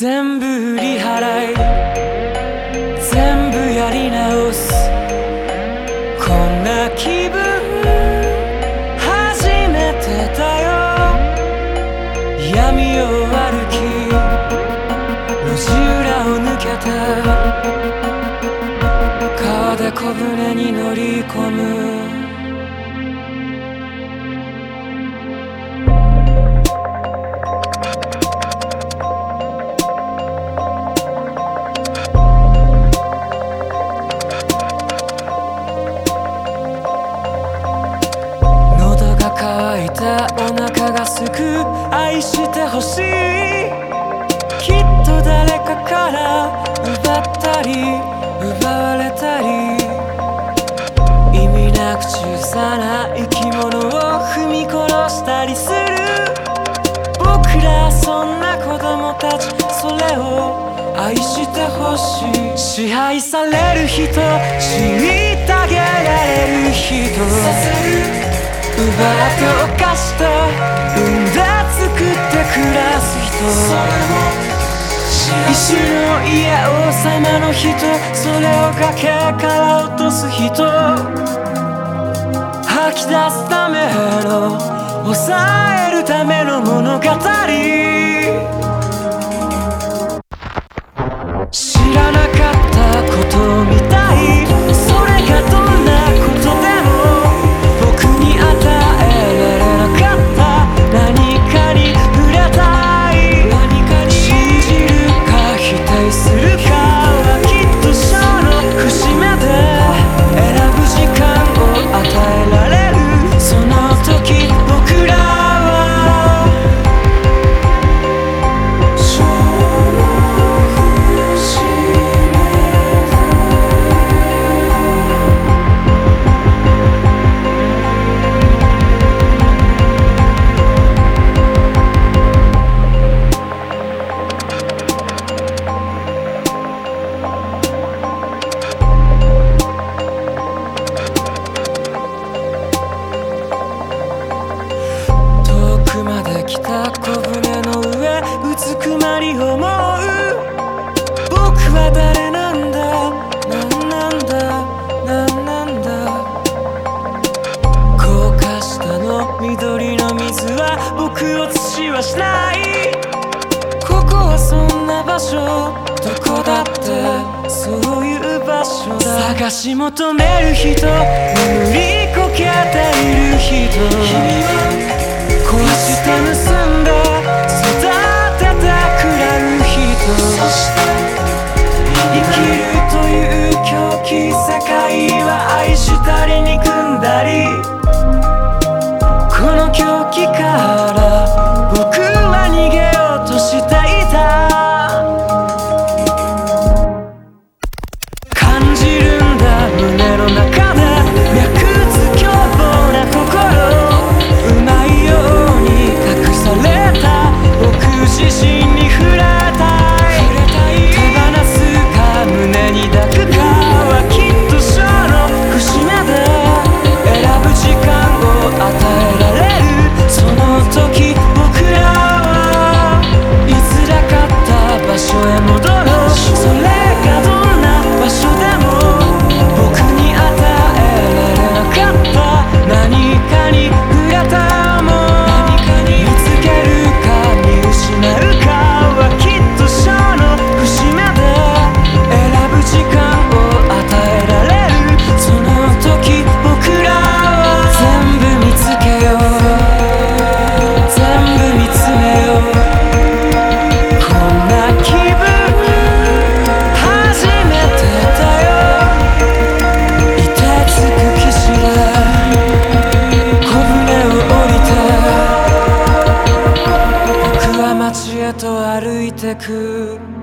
全部売り払い。全部やり直す。こんな気分初めてだよ。闇を歩き路地裏を抜けて川で小舟に乗り込む。く愛してほしい。きっと誰かから奪ったり奪われたり意味なく小さな生き物を踏み殺したりする。僕らそんな子供たちそれを愛してほしい。支配される人虐げられる人。奪って犯した。らす人一瞬の家王様の人それを崖から落とす人。吐き出すための抑えるための物語。くまり思う。僕は誰なんだ？何なんだ？何なんだ？高架下の緑の水は僕を土はしない。ここはそんな場所？どこだって？そういう場所だ。探し求める人眠りこけている人。君は？壊して盗んだいてく